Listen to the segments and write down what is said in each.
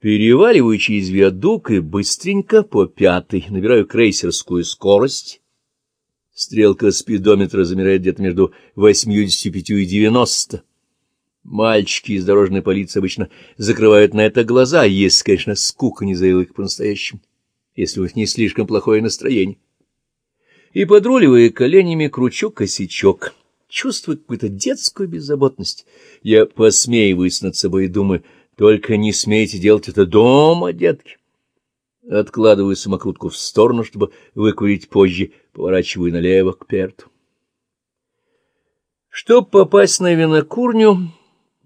Переваливаю через виадук и быстренько по пятой набираю крейсерскую скорость. Стрелка спидометра замирает где-то между 85 и 90. Мальчики из дорожной полиции обычно закрывают на это глаза, если, конечно, скука не заела их по-настоящему, если у них не слишком плохое настроение. И, подруливая коленями, кручу косячок, чувствую какую-то детскую беззаботность. Я посмеиваюсь над собой и думаю — только не смейте делать это дома, детки. Откладываю самокрутку в сторону, чтобы выкурить позже, поворачиваю налево к Перту. Чтоб попасть на винокурню,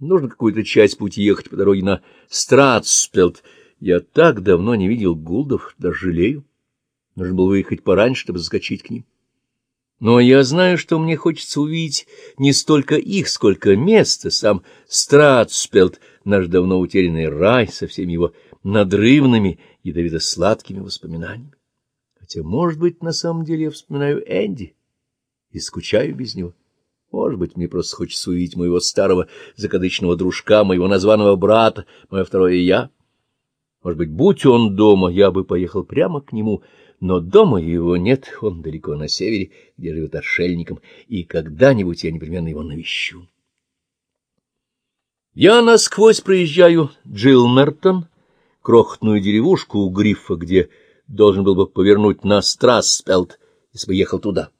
нужно какую-то часть пути ехать по дороге на Стратспелт. Я так давно не видел гулдов, даже жалею. Нужно было выехать пораньше, чтобы заскочить к ним. Но я знаю, что мне хочется увидеть не столько их, сколько место, сам Стратспелт, наш давно утерянный рай со всеми его надрывными, ядовито-сладкими воспоминаниями. Хотя, может быть, на самом деле я вспоминаю Энди и скучаю без него. Может быть, мне просто хочется увидеть моего старого закадычного дружка, моего названного брата, мое второе «я». Может быть, будь он дома, я бы поехал прямо к нему, но дома его нет, он далеко на севере, где живет отшельником, и когда-нибудь я непременно его навещу. Я насквозь проезжаю Джилмертон, крохотную деревушку у Грифа, где должен был бы повернуть на Страсспелт, если бы ехал туда.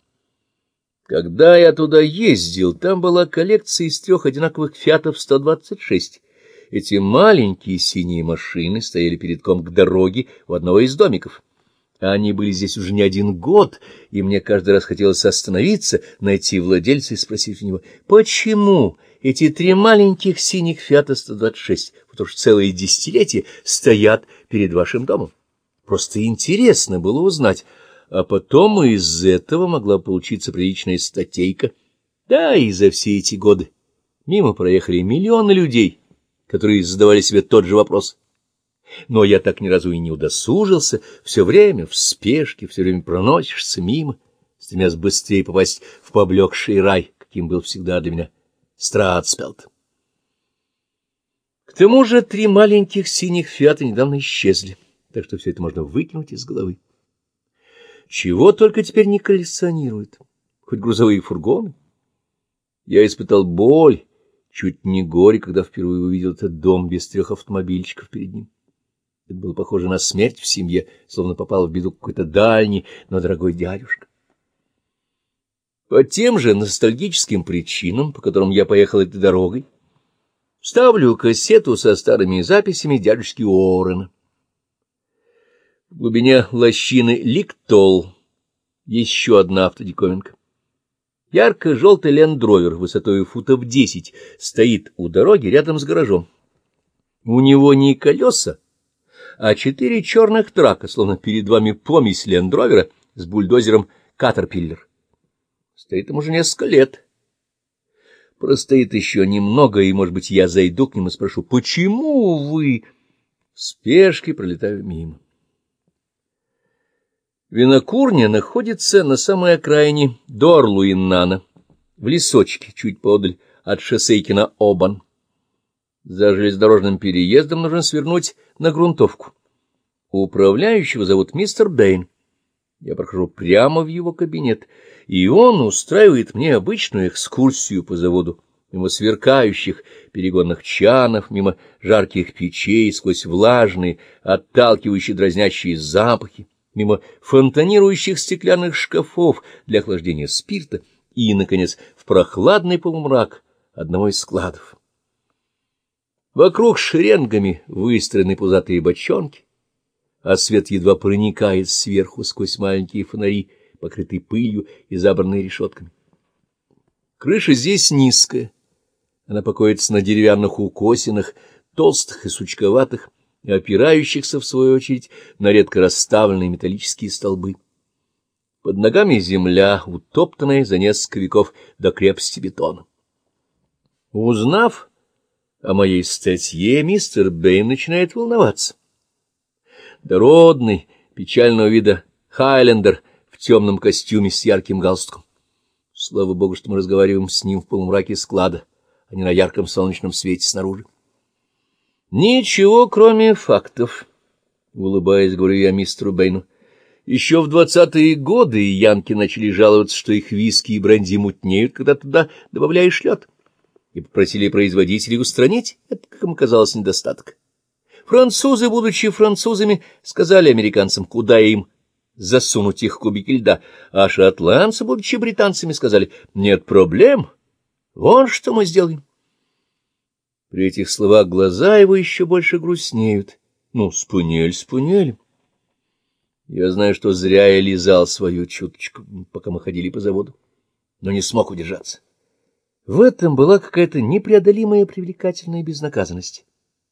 Когда я туда ездил, там была коллекция из трех одинаковых «Фиатов 126». Эти маленькие синие машины стояли перед ком к дороге у одного из домиков. Они были здесь уже не один год, и мне каждый раз хотелось остановиться, найти владельца и спросить у него, почему эти три маленьких синих «Фиата-126», вот уж целые десятилетия, стоят перед вашим домом. Просто интересно было узнать, а потом из этого могла получиться приличная статейка. Да, и за все эти годы мимо проехали миллионы людей, которые задавали себе тот же вопрос — но я так ни разу и не удосужился, все время в спешке, все время проносишься мимо, стремясь быстрее попасть в поблекший рай, каким был всегда для меня Стратспелт. К тому же три маленьких синих фиата недавно исчезли, так что все это можно выкинуть из головы. Чего только теперь не коллекционируют, хоть грузовые фургоны. Я испытал боль, чуть не горе, когда впервые увидел этот дом без трех автомобильчиков перед ним. Это было похоже на смерть в семье, словно попал в беду какой-то дальний, но дорогой дядюшка. По тем же ностальгическим причинам, по которым я поехал этой дорогой, ставлю кассету со старыми записями дядюшки Уоррена. В глубине лощины Ликтол еще одна автодиковинка. Ярко-желтый лендровер высотой футов десять стоит у дороги рядом с гаражом. У него не колеса, а четыре черных трака, словно перед вами помесь лендровера с бульдозером Катерпиллер. Стоит ему уже несколько лет. Простоит еще немного, и, может быть, я зайду к нему и спрошу, почему вы... В спешке пролетаю мимо. Винокурня находится на самой окраине Дорлуиннана, в лесочке, чуть подаль от шоссейкина Обан. За железнодорожным переездом нужно свернуть на грунтовку. Управляющего зовут мистер Бэйн. Я прохожу прямо в его кабинет, и он устраивает мне обычную экскурсию по заводу, мимо сверкающих перегонных чанов, мимо жарких печей, сквозь влажные, отталкивающие дразнящие запахи, мимо фонтанирующих стеклянных шкафов для охлаждения спирта и, наконец, в прохладный полумрак одного из складов. Вокруг шеренгами выстроены пузатые бочонки, а свет едва проникает сверху сквозь маленькие фонари, покрытые пылью и забранные решетками. Крыша здесь низкая. Она покоится на деревянных укосинах, толстых и сучковатых, и опирающихся, в свою очередь, на редко расставленные металлические столбы. Под ногами земля, утоптанная за несколько веков до крепости бетона. Узнав о моей статье мистер Бэйн начинает волноваться. Дородный, печального вида Хайлендер в темном костюме с ярким галстуком. Слава богу, что мы разговариваем с ним в полумраке склада, а не на ярком солнечном свете снаружи. Ничего, кроме фактов, — улыбаясь, говорю я мистеру Бэйну. Еще в двадцатые годы янки начали жаловаться, что их виски и бренди мутнеют, когда туда добавляешь лед, и попросили производителей устранить это, как им казалось, недостаток. Французы, будучи французами, сказали американцам, куда им засунуть их кубики льда, а шотландцы, будучи британцами, сказали, нет проблем, вон что мы сделаем. При этих словах глаза его еще больше грустнеют. Ну, спунель, спунель. Я знаю, что зря я лизал свою чуточку, пока мы ходили по заводу, но не смог удержаться. В этом была какая-то непреодолимая привлекательная безнаказанность,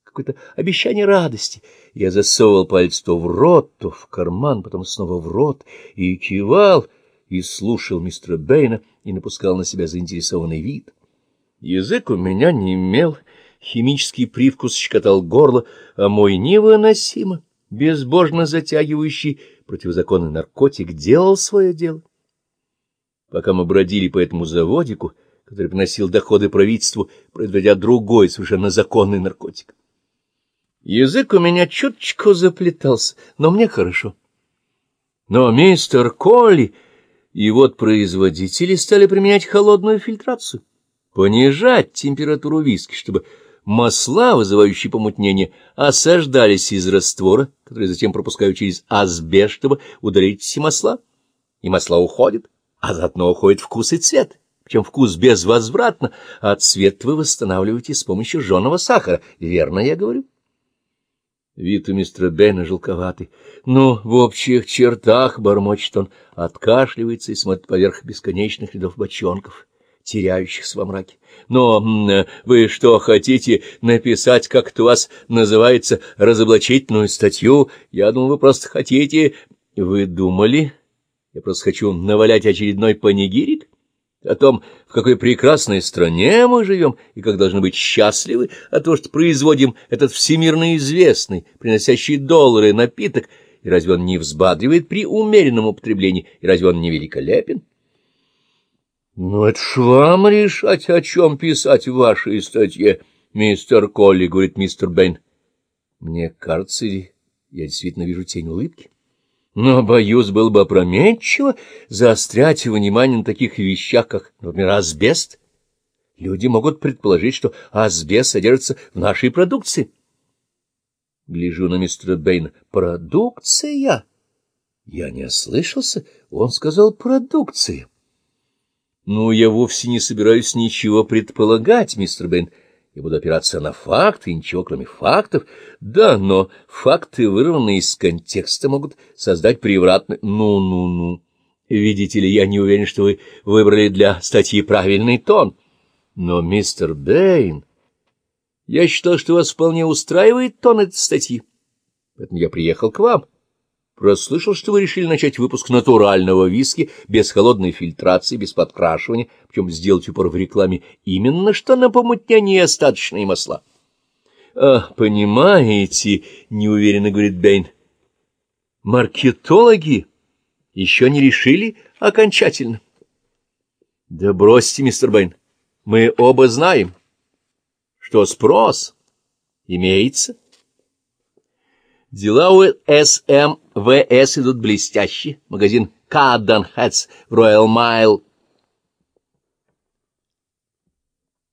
какое-то обещание радости. Я засовывал палец то в рот, то в карман, потом снова в рот, и кивал, и слушал мистера Бэйна, и напускал на себя заинтересованный вид. Язык у меня не имел, — химический привкус щекотал горло, а мой невыносимо, безбожно затягивающий противозаконный наркотик делал свое дело. Пока мы бродили по этому заводику, который приносил доходы правительству, производя другой, совершенно законный наркотик. Язык у меня чуточку заплетался, но мне хорошо. Но мистер Колли и вот производители стали применять холодную фильтрацию, понижать температуру виски, чтобы Масла, вызывающие помутнение, осаждались из раствора, который затем пропускают через асбест, чтобы удалить все масла. И масла уходят, а заодно уходит вкус и цвет. Причем вкус безвозвратно, а цвет вы восстанавливаете с помощью жженого сахара. Верно я говорю? Вид у мистера Бена желковатый. Ну, в общих чертах, — бормочет он, откашливается и смотрит поверх бесконечных рядов бочонков теряющихся во мраке. Но вы что, хотите написать, как это у вас называется, разоблачительную статью? Я думал, вы просто хотите... Вы думали? Я просто хочу навалять очередной панигирик? О том, в какой прекрасной стране мы живем и как должны быть счастливы от того, что производим этот всемирно известный, приносящий доллары напиток, и разве он не взбадривает при умеренном употреблении, и разве он не великолепен? Ну, это ж вам решать, о чем писать в вашей статье, мистер Колли, — говорит мистер Бэйн. Мне кажется, я действительно вижу тень улыбки. Но, боюсь, было бы опрометчиво заострять внимание на таких вещах, как, например, асбест. Люди могут предположить, что асбест содержится в нашей продукции. Гляжу на мистера Бэйна. Продукция? Я не ослышался. Он сказал продукция. Ну, я вовсе не собираюсь ничего предполагать, мистер Бэйн. Я буду опираться на факты, ничего кроме фактов. Да, но факты, вырванные из контекста, могут создать превратный... Ну-ну-ну. Видите ли, я не уверен, что вы выбрали для статьи правильный тон. Но, мистер Бэйн, я считал, что вас вполне устраивает тон этой статьи. Поэтому я приехал к вам. Прослышал, что вы решили начать выпуск натурального виски без холодной фильтрации, без подкрашивания, причем сделать упор в рекламе именно что на помутнение остаточные масла. — А, понимаете, — неуверенно говорит Бэйн, — маркетологи еще не решили окончательно. — Да бросьте, мистер Бэйн, мы оба знаем, что спрос имеется. Дела у СМВС идут блестяще. Магазин Каддан Хэтс в Роyal Майл